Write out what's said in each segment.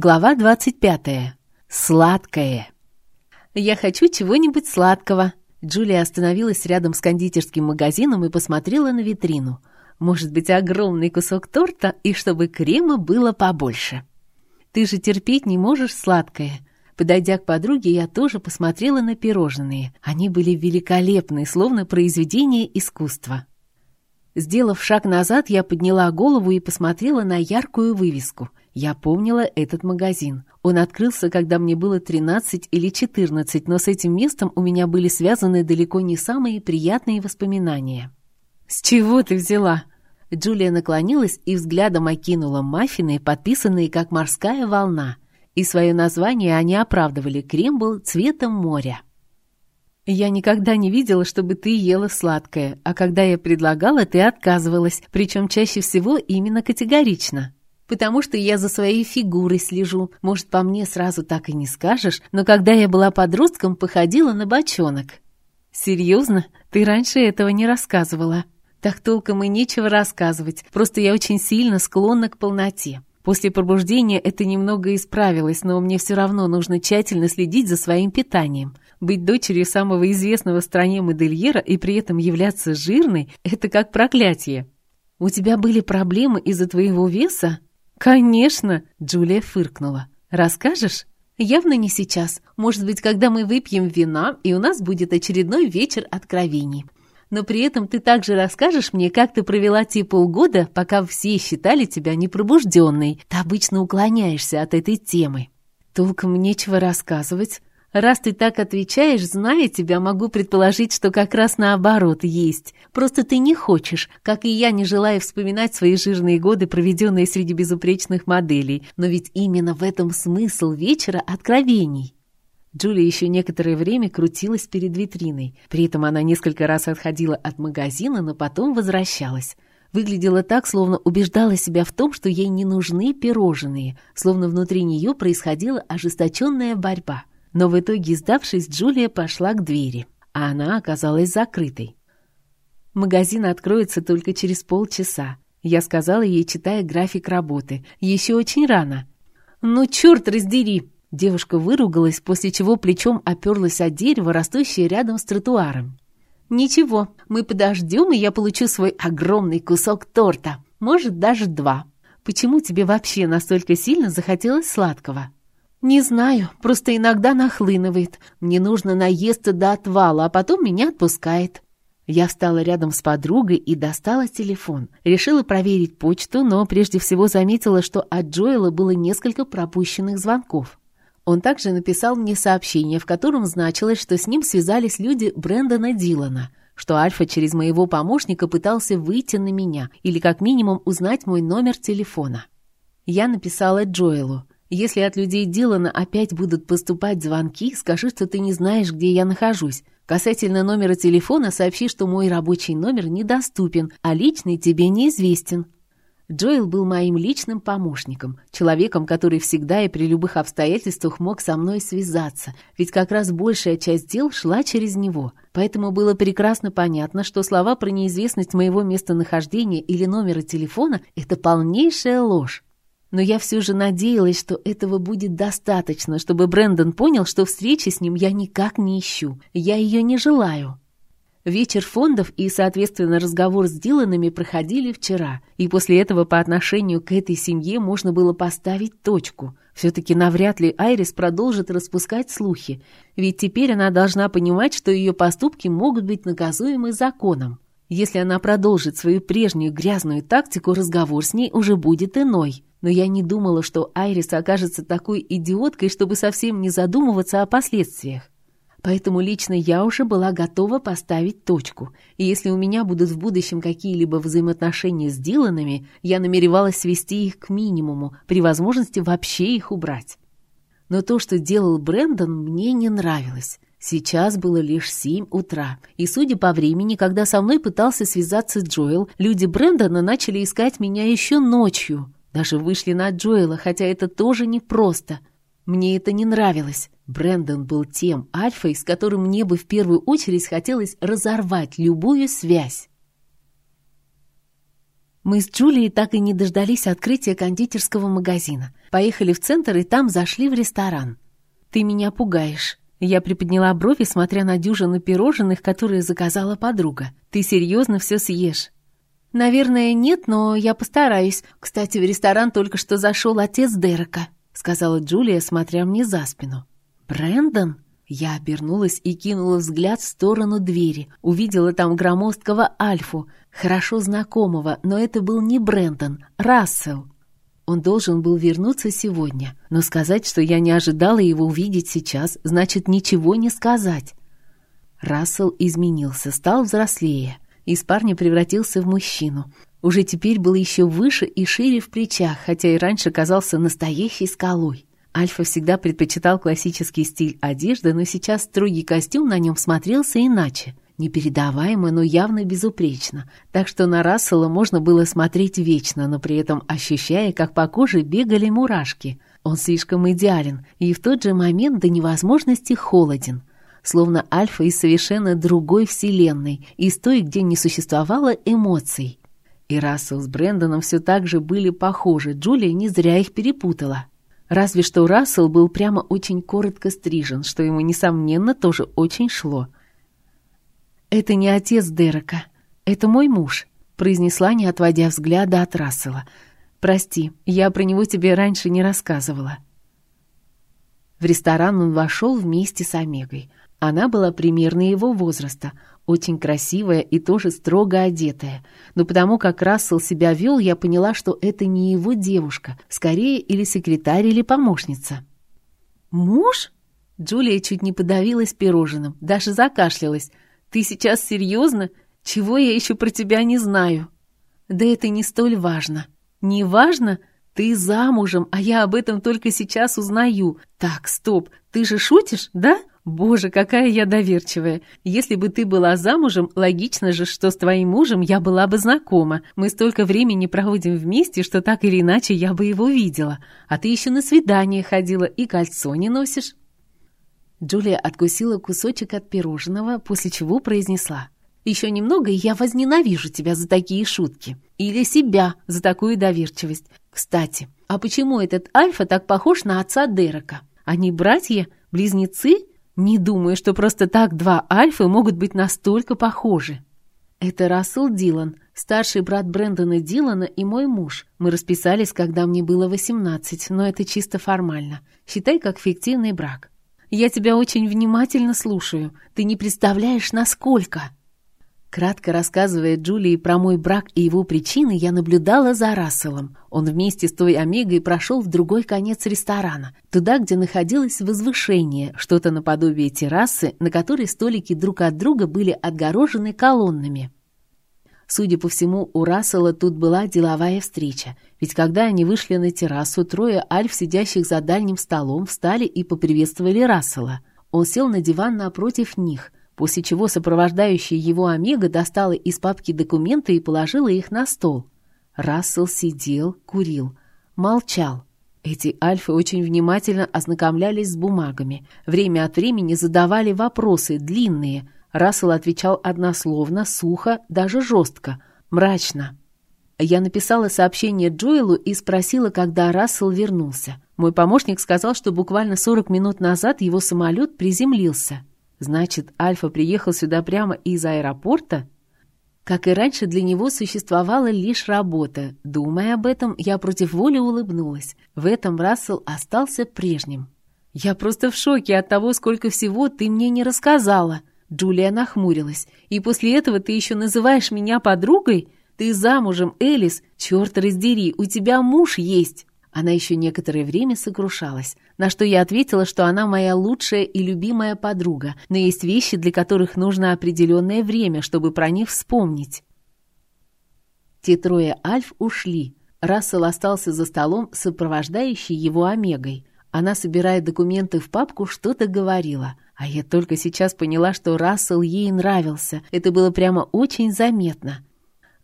Глава 25. Сладкое. «Я хочу чего-нибудь сладкого». Джулия остановилась рядом с кондитерским магазином и посмотрела на витрину. «Может быть, огромный кусок торта, и чтобы крема было побольше». «Ты же терпеть не можешь сладкое». Подойдя к подруге, я тоже посмотрела на пирожные. Они были великолепны, словно произведение искусства. Сделав шаг назад, я подняла голову и посмотрела на яркую вывеску. Я помнила этот магазин. Он открылся, когда мне было 13 или 14, но с этим местом у меня были связаны далеко не самые приятные воспоминания. «С чего ты взяла?» Джулия наклонилась и взглядом окинула маффины, подписанные как «Морская волна». И свое название они оправдывали. Крем был цветом моря. «Я никогда не видела, чтобы ты ела сладкое, а когда я предлагала, ты отказывалась, причем чаще всего именно категорично», потому что я за своей фигурой слежу. Может, по мне сразу так и не скажешь, но когда я была подростком, походила на бочонок». «Серьезно? Ты раньше этого не рассказывала?» «Так толком и нечего рассказывать, просто я очень сильно склонна к полноте. После пробуждения это немного исправилось, но мне все равно нужно тщательно следить за своим питанием. Быть дочерью самого известного в стране модельера и при этом являться жирной – это как проклятие. У тебя были проблемы из-за твоего веса? «Конечно!» — Джулия фыркнула. «Расскажешь?» «Явно не сейчас. Может быть, когда мы выпьем вина, и у нас будет очередной вечер откровений. Но при этом ты также расскажешь мне, как ты провела те полгода, пока все считали тебя непробужденной. Ты обычно уклоняешься от этой темы». «Толком нечего рассказывать. Раз ты так отвечаешь, зная тебя, могу предположить, что как раз наоборот есть. Просто ты не хочешь, как и я не желаю вспоминать свои жирные годы, проведенные среди безупречных моделей. Но ведь именно в этом смысл вечера откровений. Джулия еще некоторое время крутилась перед витриной. При этом она несколько раз отходила от магазина, но потом возвращалась. Выглядела так, словно убеждала себя в том, что ей не нужны пирожные, словно внутри нее происходила ожесточенная борьба. Но в итоге, сдавшись, Джулия пошла к двери, а она оказалась закрытой. «Магазин откроется только через полчаса», я сказала ей, читая график работы. «Еще очень рано». «Ну, черт раздери!» Девушка выругалась, после чего плечом оперлась от дерева, растущее рядом с тротуаром. «Ничего, мы подождем, и я получу свой огромный кусок торта. Может, даже два. Почему тебе вообще настолько сильно захотелось сладкого?» «Не знаю, просто иногда нахлынывает. Мне нужно наесться до отвала, а потом меня отпускает». Я встала рядом с подругой и достала телефон. Решила проверить почту, но прежде всего заметила, что от Джоэла было несколько пропущенных звонков. Он также написал мне сообщение, в котором значилось, что с ним связались люди Брэндона Дилана, что Альфа через моего помощника пытался выйти на меня или как минимум узнать мой номер телефона. Я написала Джоэлу. Если от людей Дилана опять будут поступать звонки, скажи, что ты не знаешь, где я нахожусь. Касательно номера телефона сообщи, что мой рабочий номер недоступен, а личный тебе неизвестен. Джоэл был моим личным помощником, человеком, который всегда и при любых обстоятельствах мог со мной связаться, ведь как раз большая часть дел шла через него. Поэтому было прекрасно понятно, что слова про неизвестность моего местонахождения или номера телефона – это полнейшая ложь. Но я все же надеялась, что этого будет достаточно, чтобы Брэндон понял, что встречи с ним я никак не ищу. Я ее не желаю. Вечер фондов и, соответственно, разговор с Диланами проходили вчера, и после этого по отношению к этой семье можно было поставить точку. Все-таки навряд ли Айрис продолжит распускать слухи, ведь теперь она должна понимать, что ее поступки могут быть наказуемы законом. Если она продолжит свою прежнюю грязную тактику, разговор с ней уже будет иной но я не думала, что Айрис окажется такой идиоткой, чтобы совсем не задумываться о последствиях. Поэтому лично я уже была готова поставить точку, и если у меня будут в будущем какие-либо взаимоотношения с Диланами, я намеревалась свести их к минимуму, при возможности вообще их убрать. Но то, что делал Брэндон, мне не нравилось. Сейчас было лишь семь утра, и, судя по времени, когда со мной пытался связаться Джоэл, люди Брэндона начали искать меня еще ночью — даже вышли на Джоэла, хотя это тоже непросто. Мне это не нравилось. Брэндон был тем альфой, с которым мне бы в первую очередь хотелось разорвать любую связь. Мы с Джулией так и не дождались открытия кондитерского магазина. Поехали в центр и там зашли в ресторан. «Ты меня пугаешь». Я приподняла брови, смотря на дюжину пирожных, которые заказала подруга. «Ты серьезно все съешь?» «Наверное, нет, но я постараюсь. Кстати, в ресторан только что зашел отец Дерека», — сказала Джулия, смотря мне за спину. «Брэндон?» Я обернулась и кинула взгляд в сторону двери. Увидела там громоздкого Альфу, хорошо знакомого, но это был не Брэндон, Рассел. Он должен был вернуться сегодня, но сказать, что я не ожидала его увидеть сейчас, значит ничего не сказать. Рассел изменился, стал взрослее. Из парня превратился в мужчину. Уже теперь был еще выше и шире в плечах, хотя и раньше казался настоящей скалой. Альфа всегда предпочитал классический стиль одежды, но сейчас строгий костюм на нем смотрелся иначе. Непередаваемо, но явно безупречно. Так что на Рассела можно было смотреть вечно, но при этом ощущая, как по коже бегали мурашки. Он слишком идеален и в тот же момент до невозможности холоден словно альфа из совершенно другой вселенной, из той, где не существовало эмоций. И Рассел с Брэндоном все так же были похожи, Джулия не зря их перепутала. Разве что Рассел был прямо очень коротко стрижен, что ему, несомненно, тоже очень шло. «Это не отец Дерека, это мой муж», — произнесла, не отводя взгляда от Рассела. «Прости, я про него тебе раньше не рассказывала». В ресторан он вошел вместе с Омегой. Она была примерно его возраста, очень красивая и тоже строго одетая. Но потому как Рассел себя вел, я поняла, что это не его девушка, скорее или секретарь, или помощница. «Муж?» Джулия чуть не подавилась пирожным, даже закашлялась. «Ты сейчас серьезно? Чего я еще про тебя не знаю?» «Да это не столь важно». «Не важно? Ты замужем, а я об этом только сейчас узнаю. Так, стоп, ты же шутишь, да?» «Боже, какая я доверчивая! Если бы ты была замужем, логично же, что с твоим мужем я была бы знакома. Мы столько времени проводим вместе, что так или иначе я бы его видела. А ты еще на свидание ходила и кольцо не носишь». Джулия откусила кусочек от пирожного, после чего произнесла. «Еще немного, и я возненавижу тебя за такие шутки. Или себя за такую доверчивость. Кстати, а почему этот Альфа так похож на отца Дерека? Они братья? Близнецы?» Не думаю, что просто так два альфы могут быть настолько похожи. Это Рассел Дилан, старший брат Брэндона Дилана и мой муж. Мы расписались, когда мне было 18, но это чисто формально. Считай, как фиктивный брак. Я тебя очень внимательно слушаю. Ты не представляешь, насколько. Кратко рассказывая Джулии про мой брак и его причины, я наблюдала за Расселом. Он вместе с той Омегой прошел в другой конец ресторана, туда, где находилось возвышение, что-то наподобие террасы, на которой столики друг от друга были отгорожены колоннами. Судя по всему, у Рассела тут была деловая встреча, ведь когда они вышли на террасу, трое альф, сидящих за дальним столом, встали и поприветствовали Рассела. Он сел на диван напротив них – после чего сопровождающая его Омега достала из папки документы и положила их на стол. Рассел сидел, курил, молчал. Эти альфы очень внимательно ознакомлялись с бумагами. Время от времени задавали вопросы, длинные. Рассел отвечал однословно, сухо, даже жестко, мрачно. Я написала сообщение Джоэлу и спросила, когда Рассел вернулся. Мой помощник сказал, что буквально 40 минут назад его самолет приземлился. Значит, Альфа приехал сюда прямо из аэропорта? Как и раньше, для него существовала лишь работа. Думая об этом, я против воли улыбнулась. В этом Рассел остался прежним. «Я просто в шоке от того, сколько всего ты мне не рассказала!» Джулия нахмурилась. «И после этого ты еще называешь меня подругой? Ты замужем, Элис? Черт раздери, у тебя муж есть!» Она еще некоторое время сокрушалась, на что я ответила, что она моя лучшая и любимая подруга, но есть вещи, для которых нужно определенное время, чтобы про них вспомнить. Те трое Альф ушли. Рассел остался за столом, сопровождающий его Омегой. Она, собирая документы в папку, что-то говорила. А я только сейчас поняла, что Рассел ей нравился. Это было прямо очень заметно.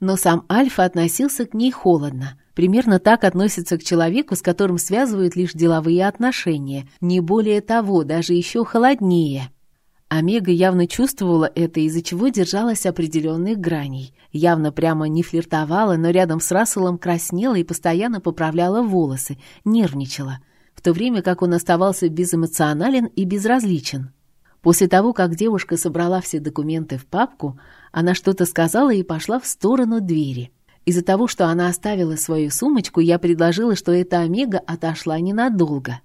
Но сам Альфа относился к ней холодно. Примерно так относится к человеку, с которым связывают лишь деловые отношения, не более того, даже еще холоднее. Омега явно чувствовала это, из-за чего держалась определенных граней. Явно прямо не флиртовала, но рядом с Расселом краснела и постоянно поправляла волосы, нервничала, в то время как он оставался безэмоционален и безразличен. После того, как девушка собрала все документы в папку, она что-то сказала и пошла в сторону двери. Из-за того, что она оставила свою сумочку, я предложила, что эта Омега отошла ненадолго.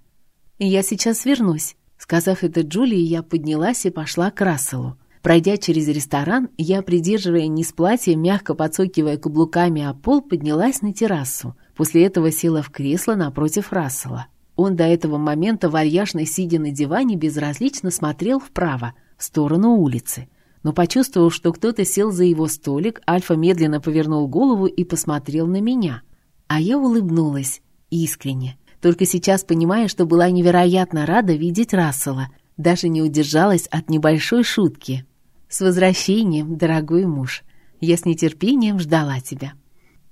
«Я сейчас вернусь», Сказав это Джулии, я поднялась и пошла к Расселу. Пройдя через ресторан, я, придерживая низ платья, мягко подсокивая каблуками о пол, поднялась на террасу. После этого села в кресло напротив Рассела. Он до этого момента, вальяжно сидя на диване, безразлично смотрел вправо, в сторону улицы. Но почувствовав, что кто-то сел за его столик, Альфа медленно повернул голову и посмотрел на меня. А я улыбнулась, искренне. Только сейчас понимая, что была невероятно рада видеть Рассела, даже не удержалась от небольшой шутки. «С возвращением, дорогой муж! Я с нетерпением ждала тебя!»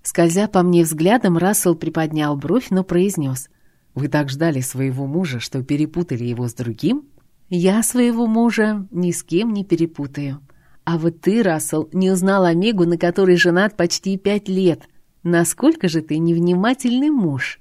Скользя по мне взглядом, Рассел приподнял бровь, но произнес. «Вы так ждали своего мужа, что перепутали его с другим?» «Я своего мужа ни с кем не перепутаю. А вот ты, Рассел, не узнал Омегу, на которой женат почти пять лет. Насколько же ты невнимательный муж?»